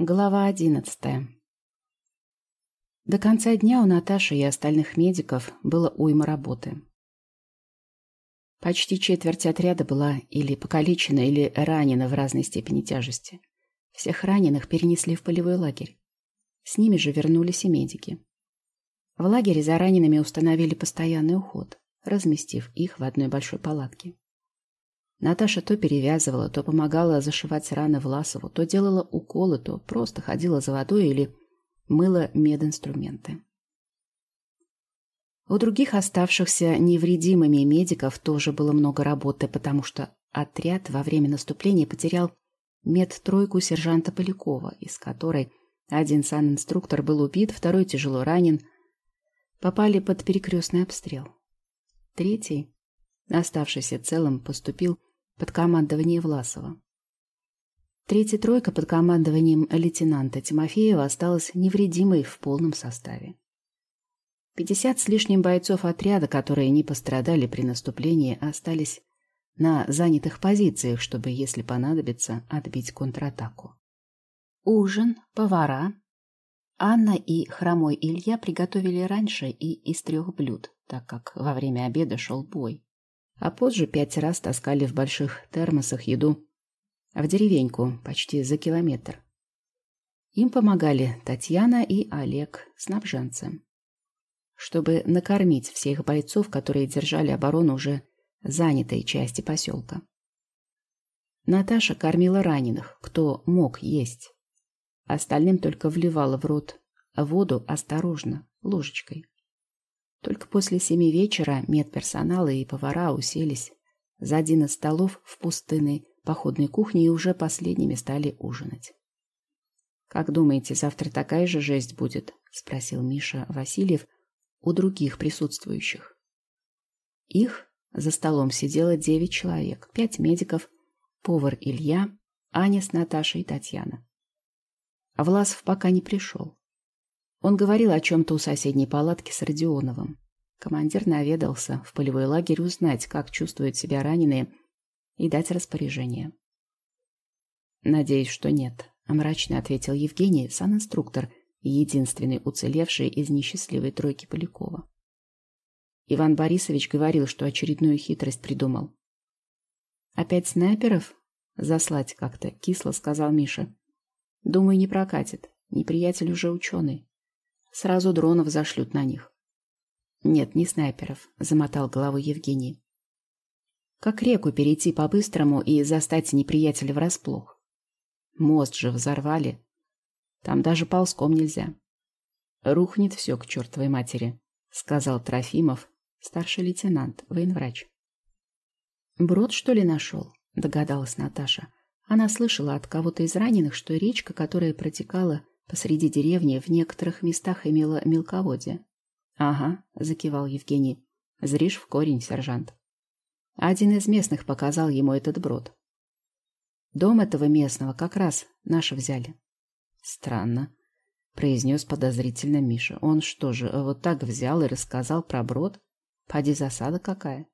Глава одиннадцатая. До конца дня у Наташи и остальных медиков было уйма работы. Почти четверть отряда была или покалечена, или ранена в разной степени тяжести. Всех раненых перенесли в полевой лагерь. С ними же вернулись и медики. В лагере за ранеными установили постоянный уход, разместив их в одной большой палатке. Наташа то перевязывала, то помогала зашивать раны Власову, то делала уколы, то просто ходила за водой или мыла мединструменты. У других оставшихся невредимыми медиков тоже было много работы, потому что отряд во время наступления потерял медтройку сержанта Полякова, из которой один санинструктор был убит, второй тяжело ранен, попали под перекрестный обстрел. Третий, оставшийся целым, поступил под командование Власова. Третья тройка под командованием лейтенанта Тимофеева осталась невредимой в полном составе. Пятьдесят с лишним бойцов отряда, которые не пострадали при наступлении, остались на занятых позициях, чтобы, если понадобится, отбить контратаку. Ужин, повара. Анна и хромой Илья приготовили раньше и из трех блюд, так как во время обеда шел бой а позже пять раз таскали в больших термосах еду в деревеньку почти за километр. Им помогали Татьяна и Олег, снабженцы. Чтобы накормить всех бойцов, которые держали оборону уже занятой части поселка. Наташа кормила раненых, кто мог есть. Остальным только вливала в рот воду осторожно, ложечкой. Только после семи вечера медперсонал и повара уселись за один из столов в пустынной походной кухне и уже последними стали ужинать. «Как думаете, завтра такая же жесть будет?» — спросил Миша Васильев у других присутствующих. Их за столом сидело девять человек, пять медиков, повар Илья, Аня с Наташей и Татьяна. Власов пока не пришел. Он говорил о чем-то у соседней палатки с Родионовым. Командир наведался в полевой лагерь узнать, как чувствуют себя раненые, и дать распоряжение. «Надеюсь, что нет», — мрачно ответил Евгений, санинструктор, единственный уцелевший из несчастливой тройки Полякова. Иван Борисович говорил, что очередную хитрость придумал. «Опять снайперов? Заслать как-то», — кисло сказал Миша. «Думаю, не прокатит. Неприятель уже ученый. Сразу дронов зашлют на них. Нет, не снайперов, замотал головой Евгений. Как реку перейти по-быстрому и застать неприятеля врасплох? Мост же взорвали. Там даже ползком нельзя. Рухнет все к чертовой матери, сказал Трофимов, старший лейтенант, военврач. Брод, что ли, нашел? Догадалась Наташа. Она слышала от кого-то из раненых, что речка, которая протекала Посреди деревни в некоторых местах имела мелководье. «Ага», — закивал Евгений. «Зришь в корень, сержант». Один из местных показал ему этот брод. Дом этого местного как раз наши взяли. Странно, произнес подозрительно Миша. Он что же, вот так взял и рассказал про брод? Поди засада какая.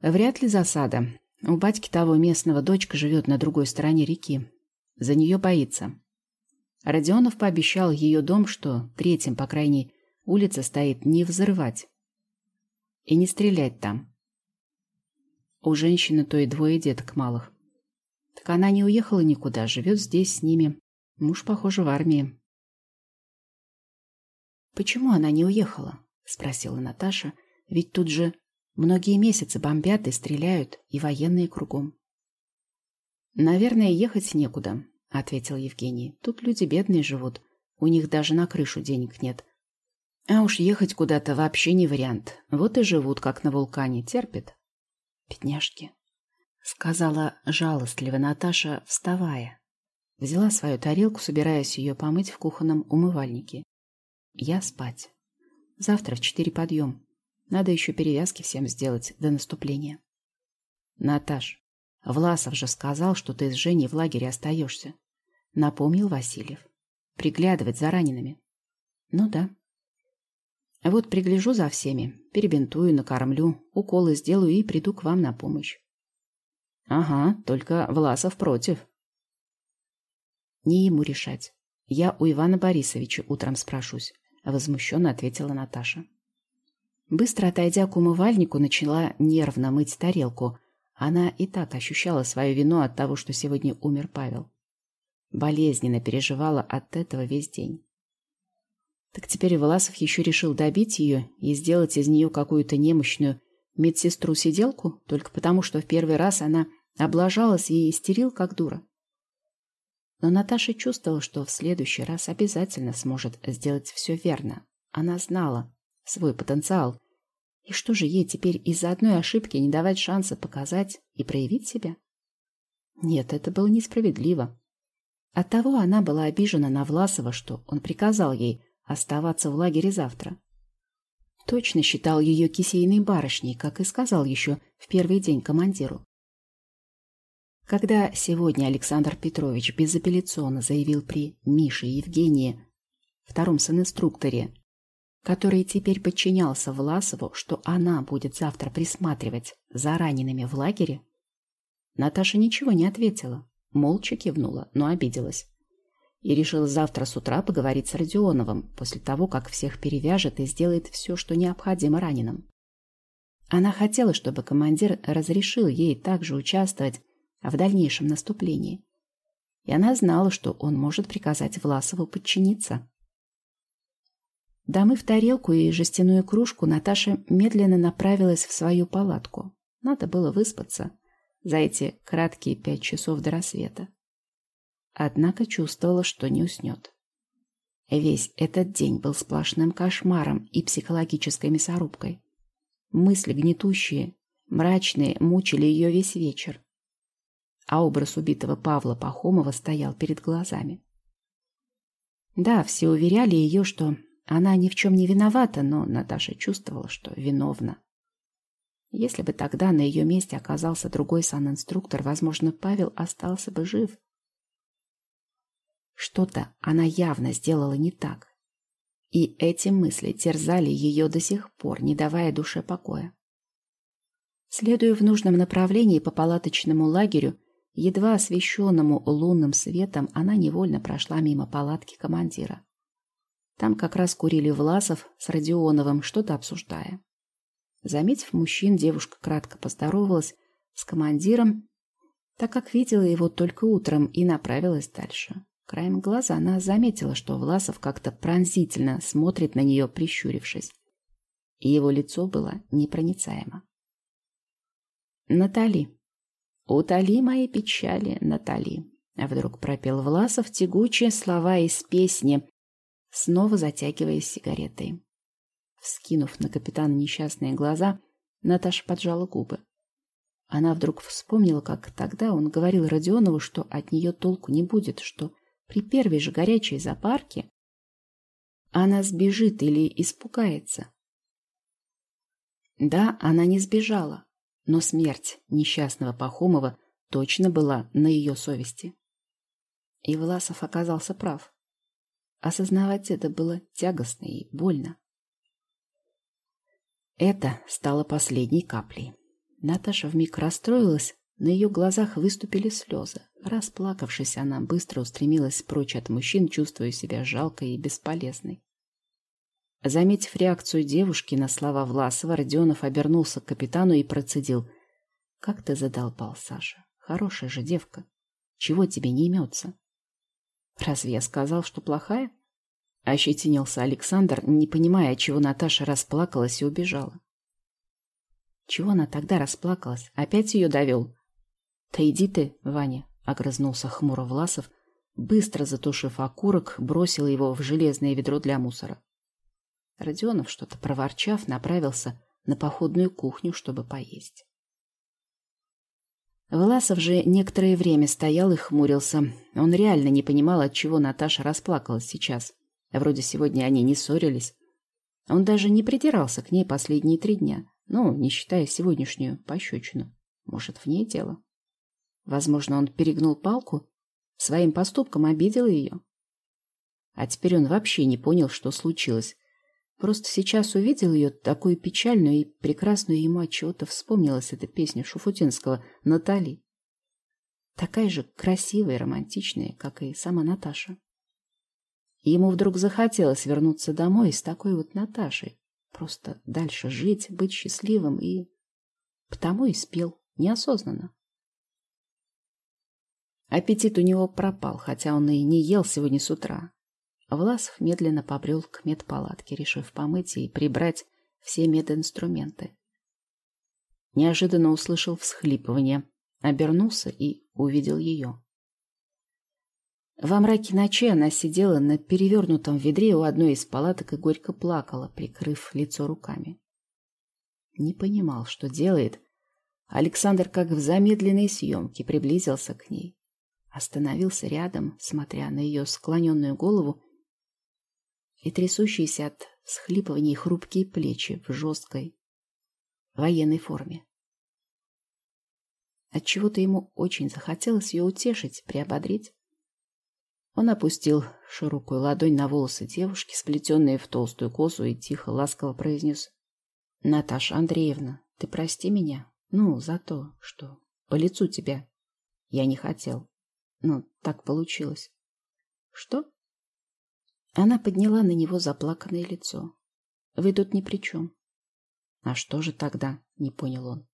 Вряд ли засада. У батьки того местного дочка живет на другой стороне реки. За нее боится. Родионов пообещал ее дом, что третьим, по крайней, улица стоит, не взрывать. И не стрелять там. У женщины то и двое деток малых. Так она не уехала никуда, живет здесь с ними. Муж, похоже, в армии. «Почему она не уехала?» — спросила Наташа. «Ведь тут же многие месяцы бомбят и стреляют, и военные кругом». «Наверное, ехать некуда», — ответил Евгений. «Тут люди бедные живут. У них даже на крышу денег нет. А уж ехать куда-то вообще не вариант. Вот и живут, как на вулкане. Терпят». «Бедняжки», — сказала жалостливо Наташа, вставая. Взяла свою тарелку, собираясь ее помыть в кухонном умывальнике. «Я спать. Завтра в четыре подъем. Надо еще перевязки всем сделать до наступления». «Наташ, Власов же сказал, что ты с Женей в лагере остаешься. Напомнил Васильев. Приглядывать за ранеными. Ну да. Вот пригляжу за всеми, перебинтую, накормлю, уколы сделаю и приду к вам на помощь. Ага, только Власов против. Не ему решать. Я у Ивана Борисовича утром спрашусь, возмущенно ответила Наташа. Быстро отойдя к умывальнику, начала нервно мыть тарелку. Она и так ощущала свою вину от того, что сегодня умер Павел. Болезненно переживала от этого весь день. Так теперь Власов еще решил добить ее и сделать из нее какую-то немощную медсестру-сиделку, только потому, что в первый раз она облажалась и истерил, как дура. Но Наташа чувствовала, что в следующий раз обязательно сможет сделать все верно. Она знала свой потенциал. И что же ей теперь из-за одной ошибки не давать шанса показать и проявить себя? Нет, это было несправедливо. Оттого она была обижена на Власова, что он приказал ей оставаться в лагере завтра. Точно считал ее кисейной барышней, как и сказал еще в первый день командиру. Когда сегодня Александр Петрович безапелляционно заявил при Мише Евгении, втором сын-инструкторе, который теперь подчинялся Власову, что она будет завтра присматривать за ранеными в лагере, Наташа ничего не ответила, молча кивнула, но обиделась. И решила завтра с утра поговорить с Родионовым, после того, как всех перевяжет и сделает все, что необходимо раненым. Она хотела, чтобы командир разрешил ей также участвовать в дальнейшем наступлении. И она знала, что он может приказать Власову подчиниться. Домыв тарелку и жестяную кружку, Наташа медленно направилась в свою палатку. Надо было выспаться за эти краткие пять часов до рассвета. Однако чувствовала, что не уснет. Весь этот день был сплошным кошмаром и психологической мясорубкой. Мысли гнетущие, мрачные, мучили ее весь вечер а образ убитого Павла Пахомова стоял перед глазами. Да, все уверяли ее, что она ни в чем не виновата, но Наташа чувствовала, что виновна. Если бы тогда на ее месте оказался другой санинструктор, возможно, Павел остался бы жив. Что-то она явно сделала не так. И эти мысли терзали ее до сих пор, не давая душе покоя. Следуя в нужном направлении по палаточному лагерю, Едва освещенному лунным светом, она невольно прошла мимо палатки командира. Там как раз курили Власов с Родионовым, что-то обсуждая. Заметив мужчин, девушка кратко поздоровалась с командиром, так как видела его только утром и направилась дальше. Краем глаза она заметила, что Власов как-то пронзительно смотрит на нее, прищурившись. И его лицо было непроницаемо. «Натали», «Утоли мои печали, Натали», — вдруг пропел Власов тягучие слова из песни, снова затягиваясь сигаретой. Вскинув на капитана несчастные глаза, Наташа поджала губы. Она вдруг вспомнила, как тогда он говорил Родионову, что от нее толку не будет, что при первой же горячей запарке она сбежит или испугается. Да, она не сбежала, но смерть несчастного Пахомова точно была на ее совести. И Власов оказался прав. Осознавать это было тягостно и больно. Это стало последней каплей. Наташа вмиг расстроилась, на ее глазах выступили слезы. Расплакавшись, она быстро устремилась прочь от мужчин, чувствуя себя жалкой и бесполезной. Заметив реакцию девушки на слова Власова, Родионов обернулся к капитану и процедил. «Как ты задолбал, Саша? Хорошая же девка. Чего тебе не имется?» «Разве я сказал, что плохая?» Ощетинился Александр, не понимая, чего Наташа расплакалась и убежала. Чего она тогда расплакалась? Опять ее довел? «Да иди ты, Ваня!» — огрызнулся хмуро Власов, быстро затушив окурок, бросил его в железное ведро для мусора. Родионов, что-то проворчав, направился на походную кухню, чтобы поесть. Власов же некоторое время стоял и хмурился. Он реально не понимал, от чего Наташа расплакалась сейчас. Вроде сегодня они не ссорились. Он даже не придирался к ней последние три дня. Ну, не считая сегодняшнюю пощечину. Может, в ней дело. Возможно, он перегнул палку, своим поступком обидел ее. А теперь он вообще не понял, что случилось. Просто сейчас увидел ее такую печальную и прекрасную ему от чего-то вспомнилась эта песня Шуфутинского «Натали». Такая же красивая и романтичная, как и сама Наташа. Ему вдруг захотелось вернуться домой с такой вот Наташей. Просто дальше жить, быть счастливым и... Потому и спел, неосознанно. Аппетит у него пропал, хотя он и не ел сегодня с утра. Власов медленно побрел к медпалатке, решив помыть и прибрать все мединструменты. Неожиданно услышал всхлипывание, обернулся и увидел ее. Во мраке ночи она сидела на перевернутом ведре у одной из палаток и горько плакала, прикрыв лицо руками. Не понимал, что делает. Александр, как в замедленной съемке, приблизился к ней. Остановился рядом, смотря на ее склоненную голову и трясущиеся от схлипываний хрупкие плечи в жесткой военной форме. Отчего-то ему очень захотелось ее утешить, приободрить. Он опустил широкую ладонь на волосы девушки, сплетенные в толстую косу, и тихо, ласково произнес. — Наташа Андреевна, ты прости меня, ну, за то, что по лицу тебя я не хотел. Ну, так получилось. — Что? Она подняла на него заплаканное лицо. — Вы тут ни при чем. — А что же тогда? — не понял он.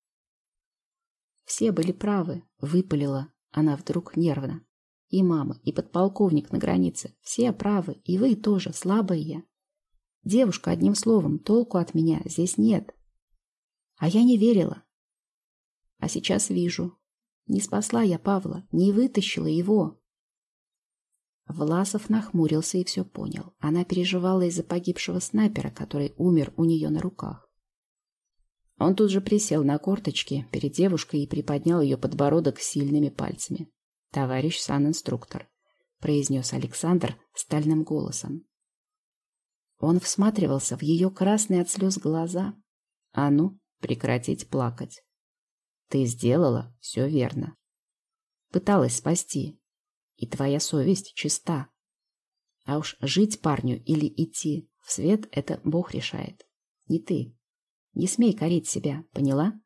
Все были правы, выпалила она вдруг нервно. И мама, и подполковник на границе. Все правы, и вы тоже, слабая я. Девушка, одним словом, толку от меня здесь нет. А я не верила. А сейчас вижу. Не спасла я Павла, не вытащила его. Власов нахмурился и все понял. Она переживала из-за погибшего снайпера, который умер у нее на руках. Он тут же присел на корточки перед девушкой и приподнял ее подбородок сильными пальцами товарищ сан-инструктор», — произнес Александр стальным голосом. Он всматривался в ее красные от слез глаза. «А ну, прекратить плакать. Ты сделала все верно. Пыталась спасти, и твоя совесть чиста. А уж жить парню или идти в свет — это Бог решает, не ты. Не смей корить себя, поняла?»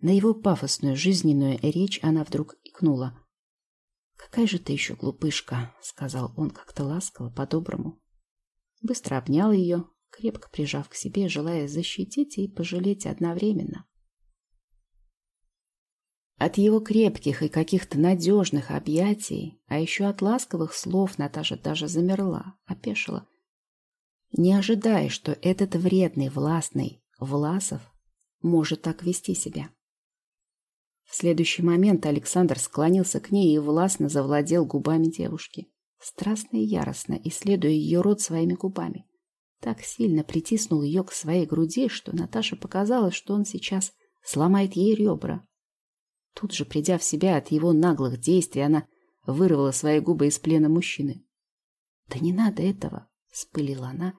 На его пафосную жизненную речь она вдруг икнула. «Какая же ты еще глупышка!» — сказал он как-то ласково, по-доброму. Быстро обнял ее, крепко прижав к себе, желая защитить и пожалеть одновременно. От его крепких и каких-то надежных объятий, а еще от ласковых слов Наташа даже замерла, опешила, не ожидая, что этот вредный, властный Власов может так вести себя. В следующий момент Александр склонился к ней и властно завладел губами девушки, страстно и яростно исследуя ее рот своими губами. Так сильно притиснул ее к своей груди, что Наташе показалось, что он сейчас сломает ей ребра. Тут же, придя в себя от его наглых действий, она вырвала свои губы из плена мужчины. «Да не надо этого!» — спылила она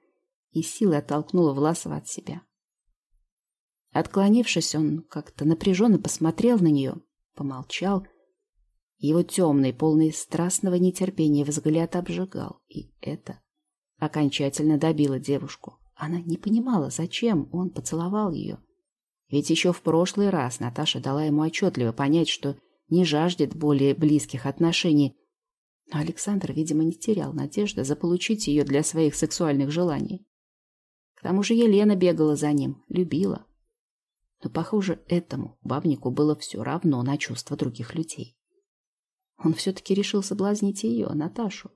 и силой оттолкнула Власова от себя. Отклонившись, он как-то напряженно посмотрел на нее, помолчал. Его темный, полный страстного нетерпения взгляд обжигал, и это окончательно добило девушку. Она не понимала, зачем он поцеловал ее. Ведь еще в прошлый раз Наташа дала ему отчетливо понять, что не жаждет более близких отношений. Но Александр, видимо, не терял надежды заполучить ее для своих сексуальных желаний. К тому же Елена бегала за ним, любила. Но, похоже, этому бабнику было все равно на чувства других людей. Он все-таки решил соблазнить ее, Наташу.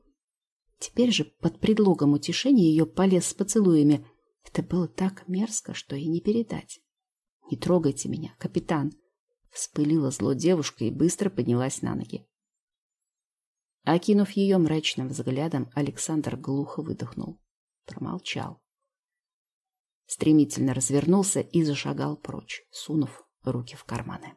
Теперь же под предлогом утешения ее полез с поцелуями. Это было так мерзко, что и не передать. «Не трогайте меня, капитан!» Вспылила зло девушка и быстро поднялась на ноги. Окинув ее мрачным взглядом, Александр глухо выдохнул. Промолчал стремительно развернулся и зашагал прочь, сунув руки в карманы.